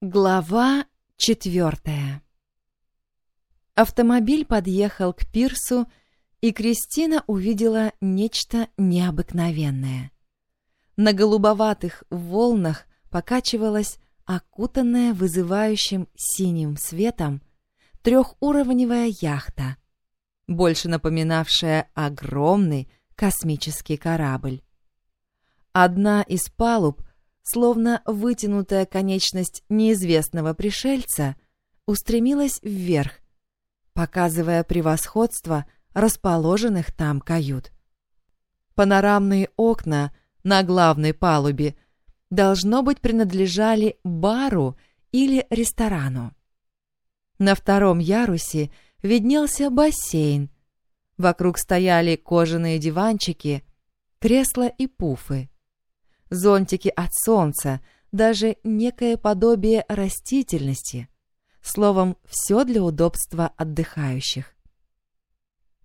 Глава четвертая Автомобиль подъехал к пирсу, и Кристина увидела нечто необыкновенное. На голубоватых волнах покачивалась окутанная вызывающим синим светом трехуровневая яхта, больше напоминавшая огромный космический корабль. Одна из палуб, словно вытянутая конечность неизвестного пришельца, устремилась вверх, показывая превосходство расположенных там кают. Панорамные окна на главной палубе должно быть принадлежали бару или ресторану. На втором ярусе виднелся бассейн. Вокруг стояли кожаные диванчики, кресла и пуфы. Зонтики от солнца, даже некое подобие растительности. Словом, все для удобства отдыхающих.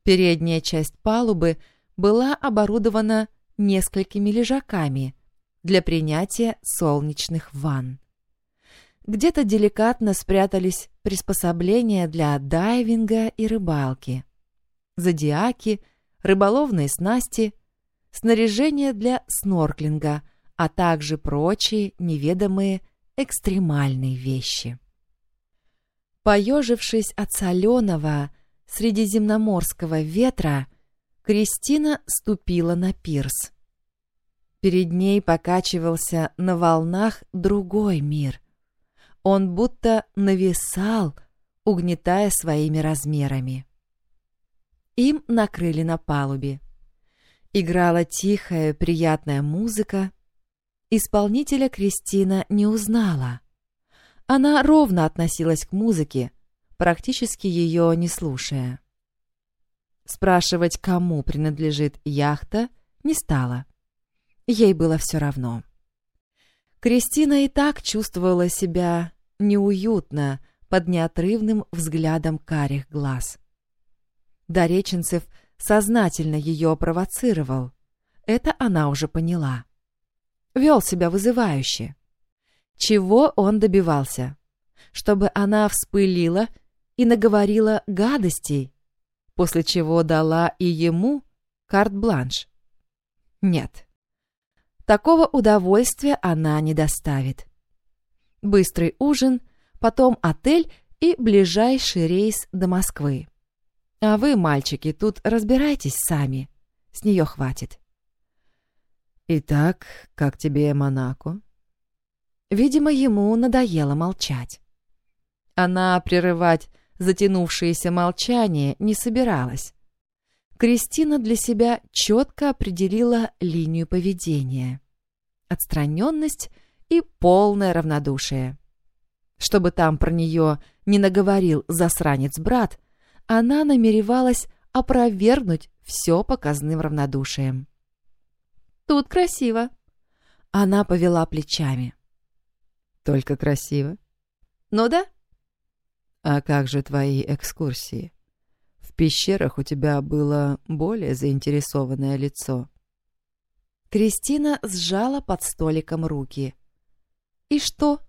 Передняя часть палубы была оборудована несколькими лежаками для принятия солнечных ванн. Где-то деликатно спрятались приспособления для дайвинга и рыбалки, зодиаки, рыболовные снасти, снаряжение для снорклинга, а также прочие неведомые экстремальные вещи. Поежившись от соленого средиземноморского ветра, Кристина ступила на пирс. Перед ней покачивался на волнах другой мир. Он будто нависал, угнетая своими размерами. Им накрыли на палубе. Играла тихая, приятная музыка. Исполнителя Кристина не узнала. Она ровно относилась к музыке, практически ее не слушая. Спрашивать, кому принадлежит яхта, не стала. Ей было все равно. Кристина и так чувствовала себя неуютно под неотрывным взглядом карих глаз. Дореченцев сознательно ее провоцировал. Это она уже поняла. Вел себя вызывающе. Чего он добивался? Чтобы она вспылила и наговорила гадостей, после чего дала и ему карт-бланш. Нет, Такого удовольствия она не доставит. Быстрый ужин, потом отель и ближайший рейс до Москвы. А вы, мальчики, тут разбирайтесь сами. С нее хватит. «Итак, как тебе Монако?» Видимо, ему надоело молчать. Она прерывать затянувшееся молчание не собиралась. Кристина для себя четко определила линию поведения. Отстраненность и полное равнодушие. Чтобы там про нее не наговорил засранец-брат, она намеревалась опровергнуть все показным равнодушием. «Тут красиво». Она повела плечами. «Только красиво?» «Ну да». «А как же твои экскурсии?» В пещерах у тебя было более заинтересованное лицо. Кристина сжала под столиком руки. «И что?»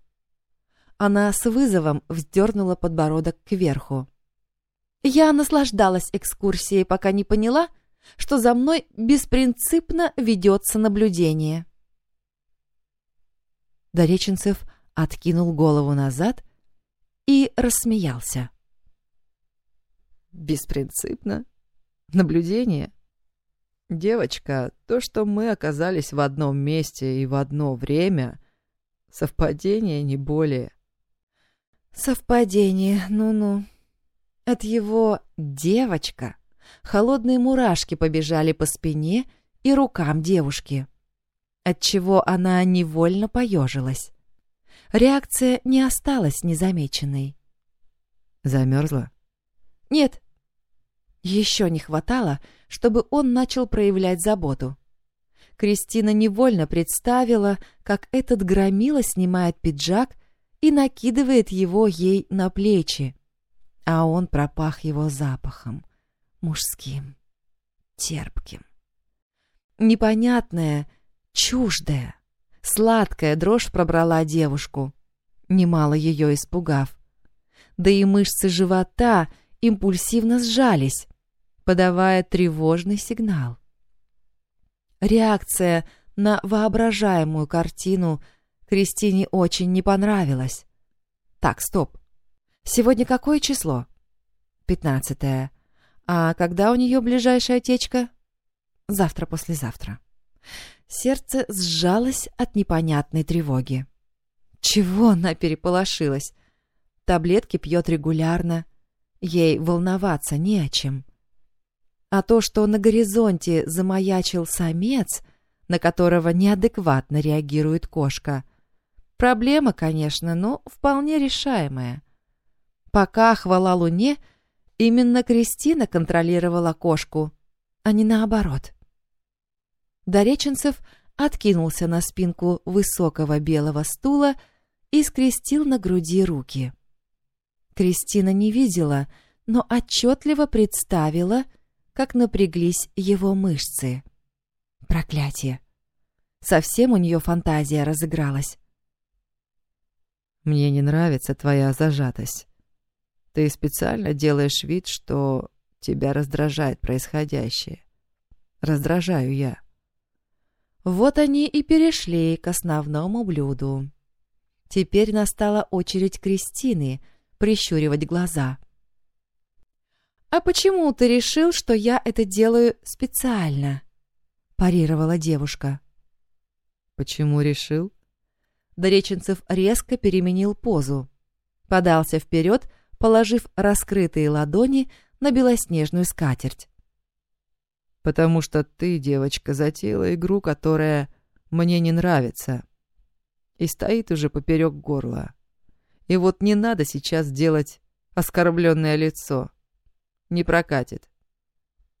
Она с вызовом вздернула подбородок кверху. «Я наслаждалась экскурсией, пока не поняла, что за мной беспринципно ведется наблюдение». Дореченцев откинул голову назад и рассмеялся. Беспринципно? Наблюдение? Девочка, то, что мы оказались в одном месте и в одно время, совпадение не более. Совпадение, ну-ну. От его «девочка» холодные мурашки побежали по спине и рукам девушки, отчего она невольно поежилась. Реакция не осталась незамеченной. Замерзла? Нет, еще не хватало, чтобы он начал проявлять заботу. Кристина невольно представила, как этот громила снимает пиджак и накидывает его ей на плечи, а он пропах его запахом, мужским, терпким. Непонятная, чуждая, сладкая дрожь пробрала девушку. немало ее испугав. Да и мышцы живота импульсивно сжались, подавая тревожный сигнал. Реакция на воображаемую картину Кристине очень не понравилась. Так, стоп. Сегодня какое число? Пятнадцатое. А когда у нее ближайшая течка? Завтра-послезавтра. Сердце сжалось от непонятной тревоги. Чего она переполошилась? Таблетки пьет регулярно. Ей волноваться не о чем. А то, что на горизонте замаячил самец, на которого неадекватно реагирует кошка, проблема, конечно, но вполне решаемая. Пока, хвала Луне, именно Кристина контролировала кошку, а не наоборот. Дореченцев откинулся на спинку высокого белого стула и скрестил на груди руки. Кристина не видела, но отчетливо представила, как напряглись его мышцы. Проклятие! Совсем у нее фантазия разыгралась. «Мне не нравится твоя зажатость. Ты специально делаешь вид, что тебя раздражает происходящее. Раздражаю я». Вот они и перешли к основному блюду. Теперь настала очередь Кристины прищуривать глаза. «А почему ты решил, что я это делаю специально?» – парировала девушка. «Почему решил?» Дореченцев резко переменил позу. Подался вперед, положив раскрытые ладони на белоснежную скатерть. «Потому что ты, девочка, затеяла игру, которая мне не нравится и стоит уже поперек горла. И вот не надо сейчас делать оскорбленное лицо. Не прокатит.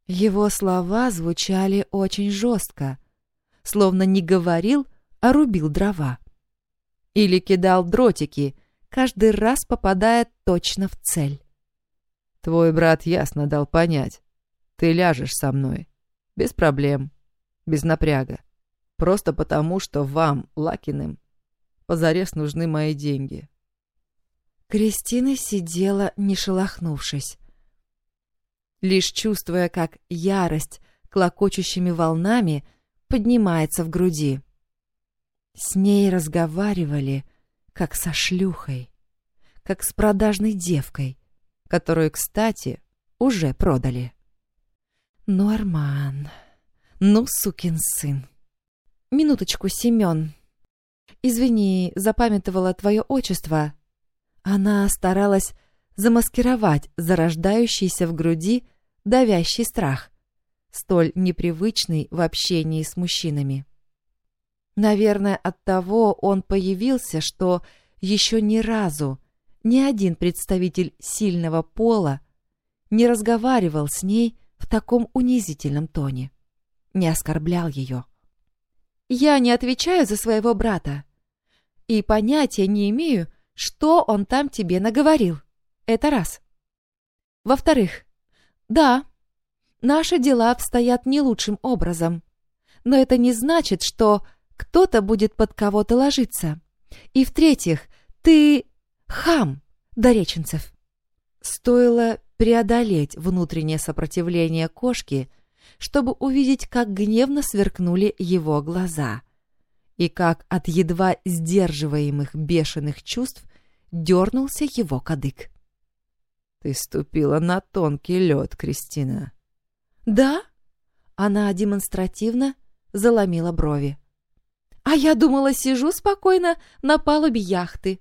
Его слова звучали очень жестко, словно не говорил, а рубил дрова. Или кидал дротики, каждый раз попадая точно в цель. Твой брат ясно дал понять. Ты ляжешь со мной. Без проблем. Без напряга. Просто потому, что вам, Лакиным, Позарез нужны мои деньги. Кристина сидела, не шелохнувшись. Лишь чувствуя, как ярость клокочущими волнами поднимается в груди. С ней разговаривали, как со шлюхой, как с продажной девкой, которую, кстати, уже продали. Ну, Арман, ну, сукин сын. Минуточку, Семен. «Извини, запамятовала твое отчество». Она старалась замаскировать зарождающийся в груди давящий страх, столь непривычный в общении с мужчинами. Наверное, от того он появился, что еще ни разу ни один представитель сильного пола не разговаривал с ней в таком унизительном тоне, не оскорблял ее. «Я не отвечаю за своего брата и понятия не имею, что он там тебе наговорил. Это раз. Во-вторых, да, наши дела обстоят не лучшим образом, но это не значит, что кто-то будет под кого-то ложиться. И в-третьих, ты хам, Дореченцев. Стоило преодолеть внутреннее сопротивление кошки, чтобы увидеть, как гневно сверкнули его глаза и как от едва сдерживаемых бешеных чувств дернулся его кадык. «Ты ступила на тонкий лед, Кристина». «Да?» Она демонстративно заломила брови. «А я думала, сижу спокойно на палубе яхты».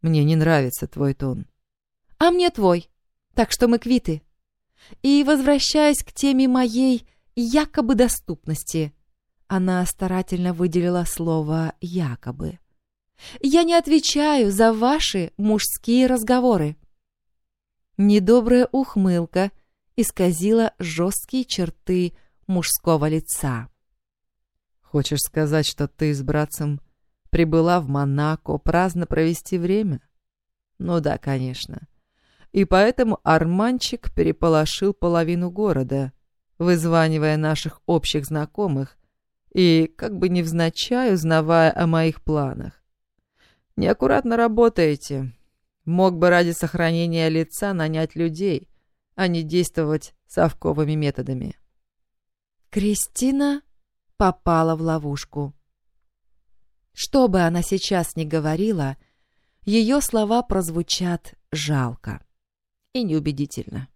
«Мне не нравится твой тон». «А мне твой, так что мы квиты». И, возвращаясь к теме моей якобы доступности, она старательно выделила слово «якобы». «Я не отвечаю за ваши мужские разговоры». Недобрая ухмылка исказила жесткие черты мужского лица. «Хочешь сказать, что ты с братцем прибыла в Монако праздно провести время?» «Ну да, конечно. И поэтому Арманчик переполошил половину города, вызванивая наших общих знакомых и как бы невзначай узнавая о моих планах. Неаккуратно работаете. Мог бы ради сохранения лица нанять людей, а не действовать совковыми методами. Кристина попала в ловушку. Что бы она сейчас ни говорила, ее слова прозвучат жалко и неубедительно.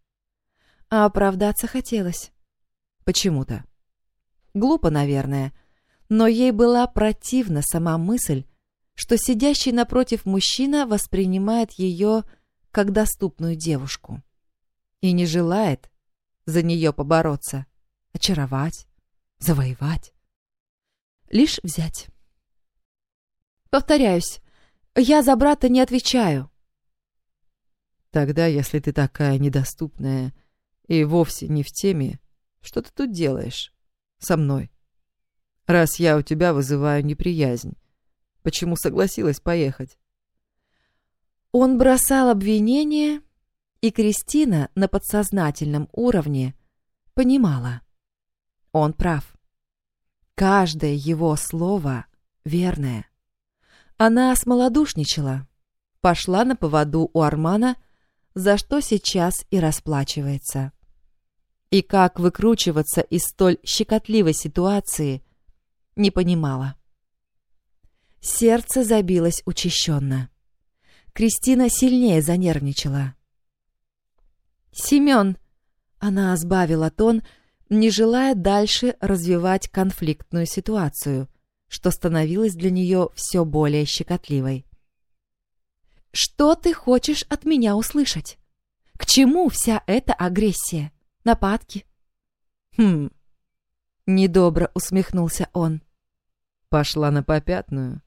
А оправдаться хотелось. Почему-то. Глупо, наверное, но ей была противна сама мысль, что сидящий напротив мужчина воспринимает ее как доступную девушку и не желает за нее побороться, очаровать, завоевать, лишь взять. Повторяюсь, я за брата не отвечаю. Тогда, если ты такая недоступная и вовсе не в теме, что ты тут делаешь со мной? Раз я у тебя вызываю неприязнь, почему согласилась поехать? Он бросал обвинения, и Кристина на подсознательном уровне понимала. Он прав. Каждое его слово верное. Она смолодушничала, пошла на поводу у Армана, за что сейчас и расплачивается. И как выкручиваться из столь щекотливой ситуации, не понимала. Сердце забилось учащенно. Кристина сильнее занервничала. «Семен!» — она сбавила тон, не желая дальше развивать конфликтную ситуацию — что становилось для нее все более щекотливой. «Что ты хочешь от меня услышать? К чему вся эта агрессия? Нападки?» «Хм...» — недобро усмехнулся он. «Пошла на попятную.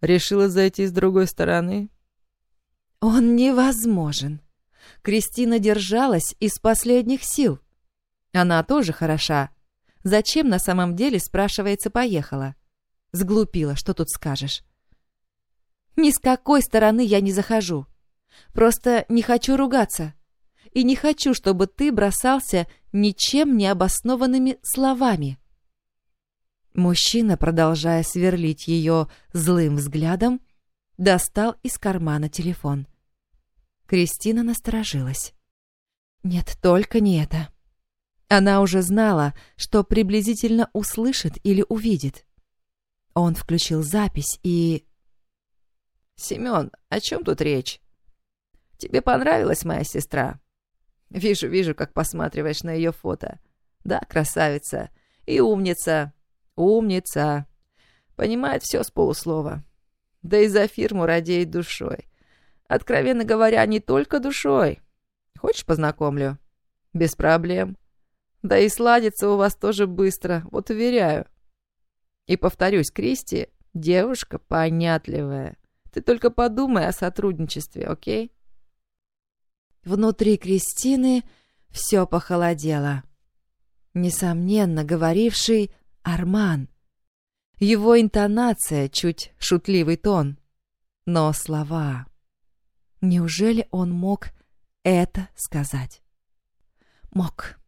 Решила зайти с другой стороны?» «Он невозможен!» Кристина держалась из последних сил. Она тоже хороша. Зачем на самом деле, спрашивается, поехала? Сглупила, что тут скажешь. Ни с какой стороны я не захожу. Просто не хочу ругаться. И не хочу, чтобы ты бросался ничем не обоснованными словами. Мужчина, продолжая сверлить ее злым взглядом, достал из кармана телефон. Кристина насторожилась. Нет, только не это. Она уже знала, что приблизительно услышит или увидит. Он включил запись и... «Семен, о чем тут речь? Тебе понравилась моя сестра? Вижу, вижу, как посматриваешь на ее фото. Да, красавица. И умница. Умница. Понимает все с полуслова. Да и за фирму радеет душой. Откровенно говоря, не только душой. Хочешь, познакомлю? Без проблем. Да и сладится у вас тоже быстро, вот уверяю. И повторюсь, Кристи — девушка понятливая. Ты только подумай о сотрудничестве, окей? Внутри Кристины все похолодело. Несомненно, говоривший Арман. Его интонация, чуть шутливый тон. Но слова... Неужели он мог это сказать? Мог.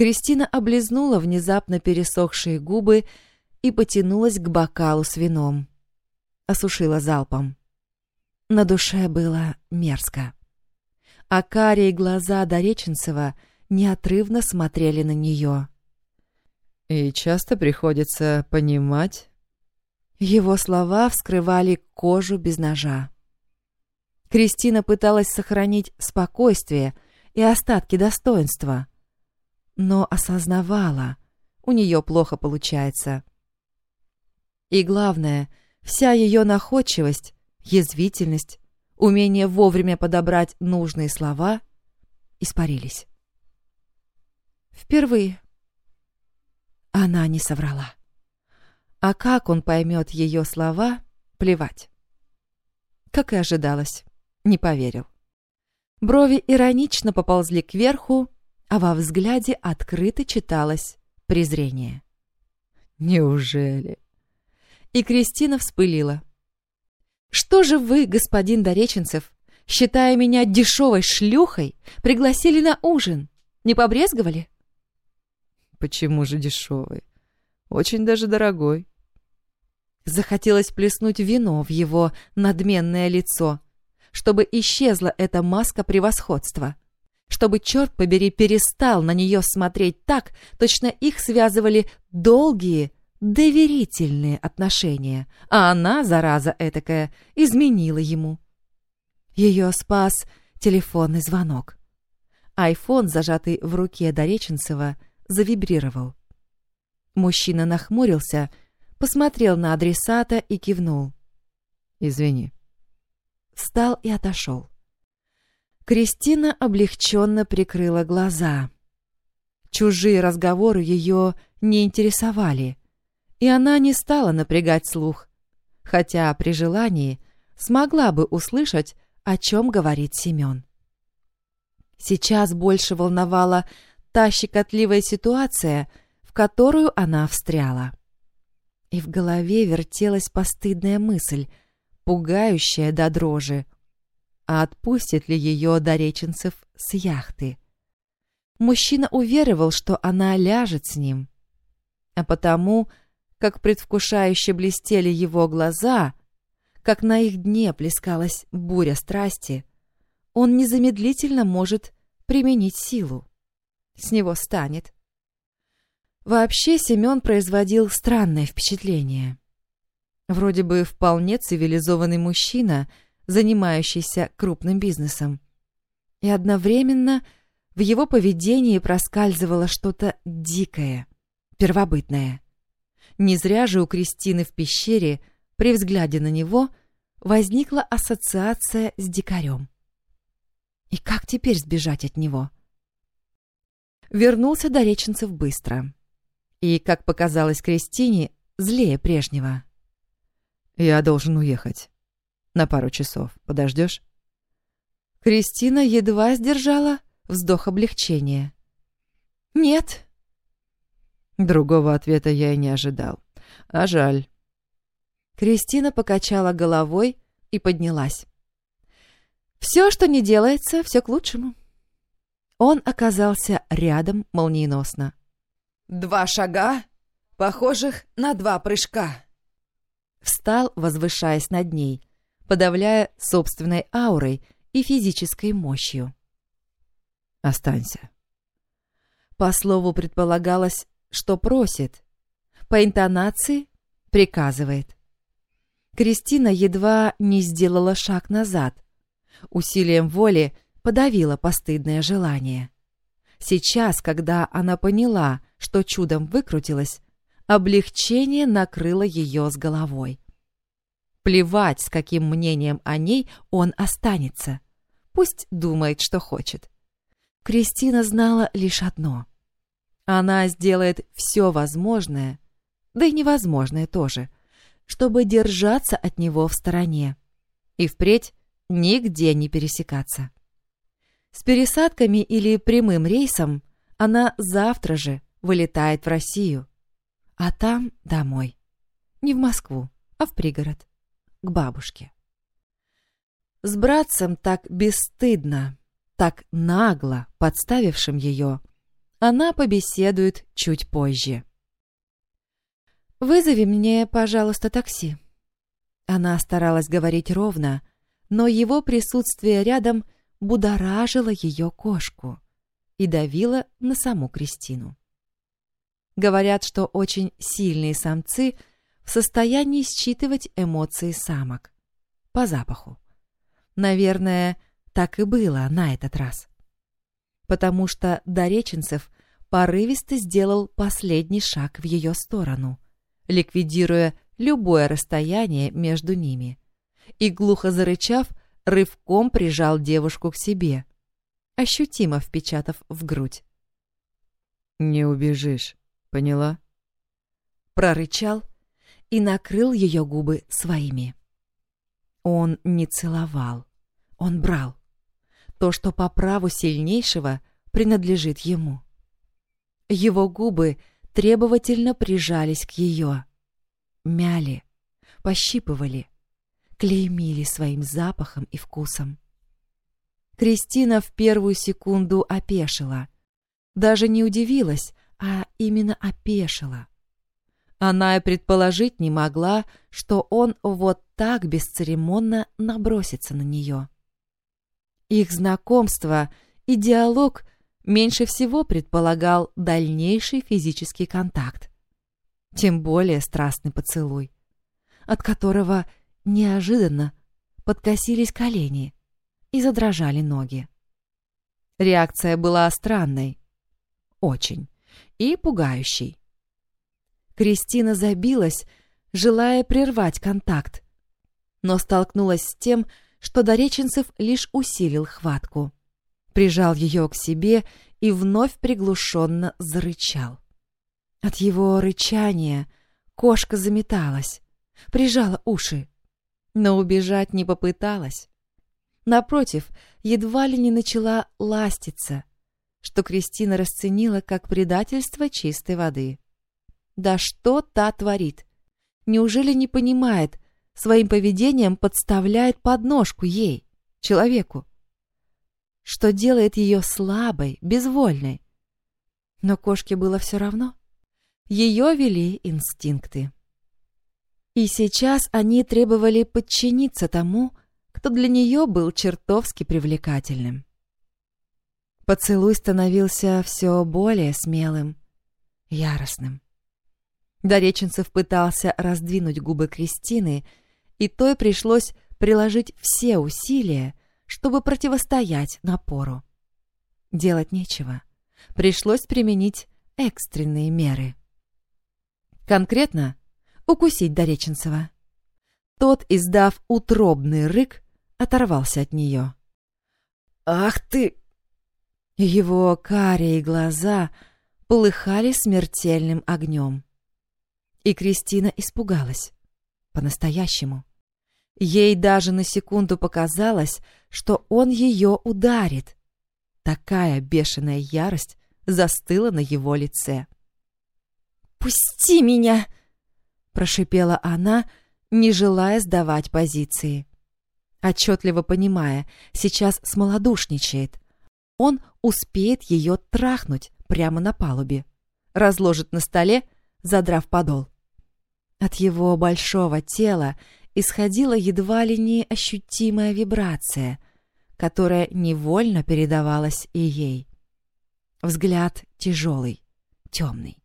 Кристина облизнула внезапно пересохшие губы и потянулась к бокалу с вином. Осушила залпом. На душе было мерзко. А карие глаза Дореченцева неотрывно смотрели на нее. «И часто приходится понимать...» Его слова вскрывали кожу без ножа. Кристина пыталась сохранить спокойствие и остатки достоинства — но осознавала, у нее плохо получается. И главное, вся ее находчивость, язвительность, умение вовремя подобрать нужные слова испарились. Впервые. Она не соврала. А как он поймет ее слова, плевать. Как и ожидалось, не поверил. Брови иронично поползли кверху, а во взгляде открыто читалось презрение. «Неужели?» И Кристина вспылила. «Что же вы, господин Дореченцев, считая меня дешевой шлюхой, пригласили на ужин? Не побрезговали?» «Почему же дешевый? Очень даже дорогой». Захотелось плеснуть вино в его надменное лицо, чтобы исчезла эта маска превосходства, чтобы, черт побери, перестал на нее смотреть так, точно их связывали долгие, доверительные отношения, а она, зараза этакая, изменила ему. Ее спас телефонный звонок. Айфон, зажатый в руке Дореченцева, завибрировал. Мужчина нахмурился, посмотрел на адресата и кивнул. «Извини». Встал и отошел. Кристина облегченно прикрыла глаза. Чужие разговоры ее не интересовали, и она не стала напрягать слух, хотя при желании смогла бы услышать, о чем говорит Семен. Сейчас больше волновала та щекотливая ситуация, в которую она встряла. И в голове вертелась постыдная мысль, пугающая до дрожи. А отпустит ли ее Дореченцев с яхты? Мужчина уверовал, что она ляжет с ним. А потому, как предвкушающе блестели его глаза, как на их дне плескалась буря страсти, он незамедлительно может применить силу. С него станет. Вообще Семен производил странное впечатление. Вроде бы вполне цивилизованный мужчина, занимающийся крупным бизнесом. И одновременно в его поведении проскальзывало что-то дикое, первобытное. Не зря же у Кристины в пещере при взгляде на него возникла ассоциация с дикарем. И как теперь сбежать от него? Вернулся Дореченцев быстро. И, как показалось Кристине, злее прежнего. «Я должен уехать. На пару часов. Подождешь?» Кристина едва сдержала вздох облегчения. «Нет». Другого ответа я и не ожидал. А жаль. Кристина покачала головой и поднялась. Все, что не делается, все к лучшему. Он оказался рядом молниеносно. Два шага, похожих на два прыжка. Встал, возвышаясь над ней, подавляя собственной аурой и физической мощью. «Останься». По слову предполагалось, что просит. По интонации приказывает. Кристина едва не сделала шаг назад — усилием воли подавила постыдное желание. Сейчас, когда она поняла, что чудом выкрутилась, облегчение накрыло ее с головой. Плевать, с каким мнением о ней он останется. Пусть думает, что хочет. Кристина знала лишь одно. Она сделает все возможное, да и невозможное тоже, чтобы держаться от него в стороне. И впредь нигде не пересекаться. С пересадками или прямым рейсом она завтра же вылетает в Россию, а там домой. Не в Москву, а в пригород, к бабушке. С братцем так бесстыдно, так нагло подставившим ее, она побеседует чуть позже. «Вызови мне, пожалуйста, такси». Она старалась говорить ровно, но его присутствие рядом будоражило ее кошку и давило на саму Кристину. Говорят, что очень сильные самцы в состоянии считывать эмоции самок по запаху. Наверное, так и было на этот раз. Потому что Дореченцев порывисто сделал последний шаг в ее сторону, ликвидируя любое расстояние между ними и, глухо зарычав, рывком прижал девушку к себе, ощутимо впечатав в грудь. «Не убежишь, поняла?» Прорычал и накрыл ее губы своими. Он не целовал, он брал. То, что по праву сильнейшего принадлежит ему. Его губы требовательно прижались к ее, мяли, пощипывали, клеймили своим запахом и вкусом. Кристина в первую секунду опешила. Даже не удивилась, а именно опешила. Она и предположить не могла, что он вот так бесцеремонно набросится на нее. Их знакомство и диалог меньше всего предполагал дальнейший физический контакт. Тем более страстный поцелуй, от которого неожиданно подкосились колени и задрожали ноги. Реакция была странной, очень, и пугающей. Кристина забилась, желая прервать контакт, но столкнулась с тем, что Дореченцев лишь усилил хватку. Прижал ее к себе и вновь приглушенно зарычал. От его рычания кошка заметалась, прижала уши, но убежать не попыталась. Напротив, едва ли не начала ластиться, что Кристина расценила как предательство чистой воды. Да что та творит? Неужели не понимает, своим поведением подставляет подножку ей, человеку? Что делает ее слабой, безвольной? Но кошке было все равно. Ее вели инстинкты. И сейчас они требовали подчиниться тому, кто для нее был чертовски привлекательным. Поцелуй становился все более смелым, яростным. Дореченцев пытался раздвинуть губы Кристины, и той пришлось приложить все усилия, чтобы противостоять напору. Делать нечего. Пришлось применить экстренные меры. Конкретно укусить Дореченцева. Тот, издав утробный рык, оторвался от нее. «Ах ты!» Его карие глаза полыхали смертельным огнем. И Кристина испугалась. По-настоящему. Ей даже на секунду показалось, что он ее ударит. Такая бешеная ярость застыла на его лице. «Пусти меня!» — прошипела она, не желая сдавать позиции. Отчетливо понимая, сейчас смолодушничает. Он успеет ее трахнуть прямо на палубе. Разложит на столе, задрав подол. От его большого тела исходила едва ли не ощутимая вибрация, которая невольно передавалась и ей. Взгляд тяжелый, темный.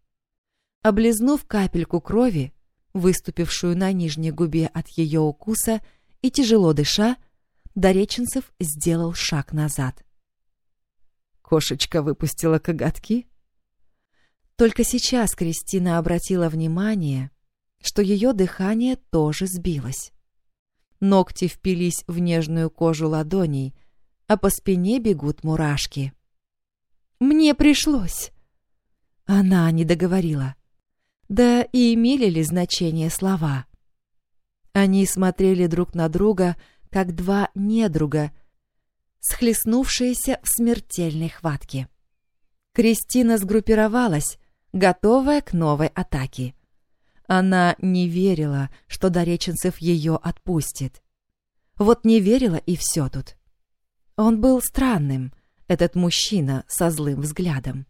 Облизнув капельку крови, выступившую на нижней губе от ее укуса, и тяжело дыша, Дореченцев сделал шаг назад. Кошечка выпустила коготки? Только сейчас Кристина обратила внимание, что ее дыхание тоже сбилось. Ногти впились в нежную кожу ладоней, а по спине бегут мурашки. «Мне пришлось!» Она не договорила. Да и имели ли значение слова? Они смотрели друг на друга, как два недруга, схлестнувшиеся в смертельной хватке. Кристина сгруппировалась, готовая к новой атаке. Она не верила, что Дореченцев ее отпустит. Вот не верила и все тут. Он был странным, этот мужчина со злым взглядом.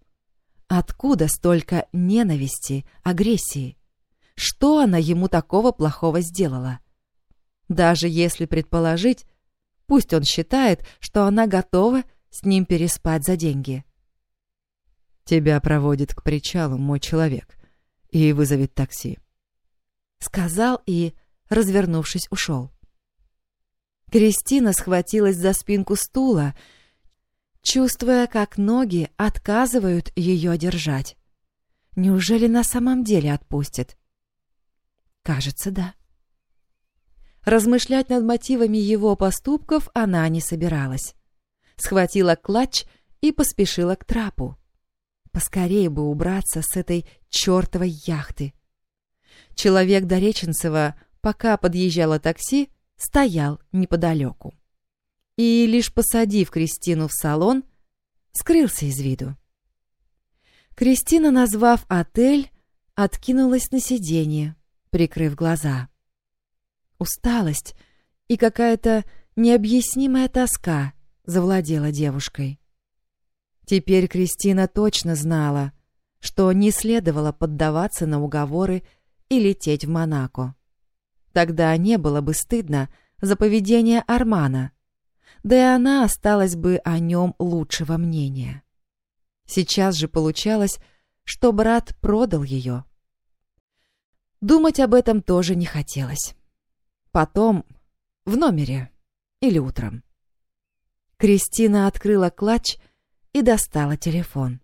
Откуда столько ненависти, агрессии? Что она ему такого плохого сделала? Даже если предположить, пусть он считает, что она готова с ним переспать за деньги. «Тебя проводит к причалу мой человек и вызовет такси», — сказал и, развернувшись, ушел. Кристина схватилась за спинку стула, чувствуя, как ноги отказывают ее держать. Неужели на самом деле отпустит? Кажется, да. Размышлять над мотивами его поступков она не собиралась. Схватила клатч и поспешила к трапу. Поскорее бы убраться с этой чертовой яхты. Человек Дореченцева, пока подъезжало такси, стоял неподалеку и, лишь посадив Кристину в салон, скрылся из виду. Кристина, назвав отель, откинулась на сиденье, прикрыв глаза. Усталость и какая-то необъяснимая тоска завладела девушкой. Теперь Кристина точно знала, что не следовало поддаваться на уговоры и лететь в Монако. Тогда не было бы стыдно за поведение Армана, да и она осталась бы о нем лучшего мнения. Сейчас же получалось, что брат продал ее. Думать об этом тоже не хотелось. Потом, в номере или утром. Кристина открыла клатч и достала телефон.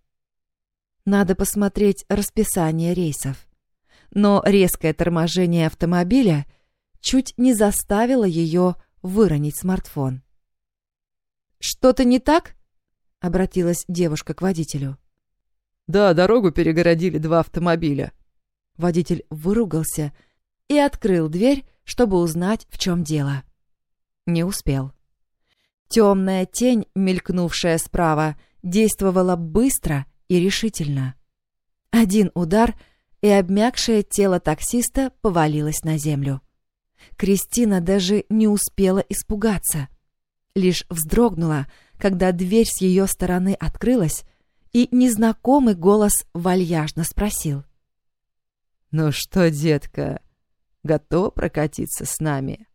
Надо посмотреть расписание рейсов. Но резкое торможение автомобиля чуть не заставило ее выронить смартфон. «Что-то не так?» — обратилась девушка к водителю. «Да, дорогу перегородили два автомобиля». Водитель выругался и открыл дверь, чтобы узнать, в чем дело. Не успел. Темная тень, мелькнувшая справа, действовала быстро и решительно. Один удар, и обмякшее тело таксиста повалилось на землю. Кристина даже не успела испугаться. Лишь вздрогнула, когда дверь с ее стороны открылась, и незнакомый голос вальяжно спросил. «Ну что, детка, готова прокатиться с нами?»